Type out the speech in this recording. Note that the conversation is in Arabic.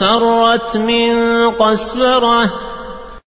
فرت من قسفرة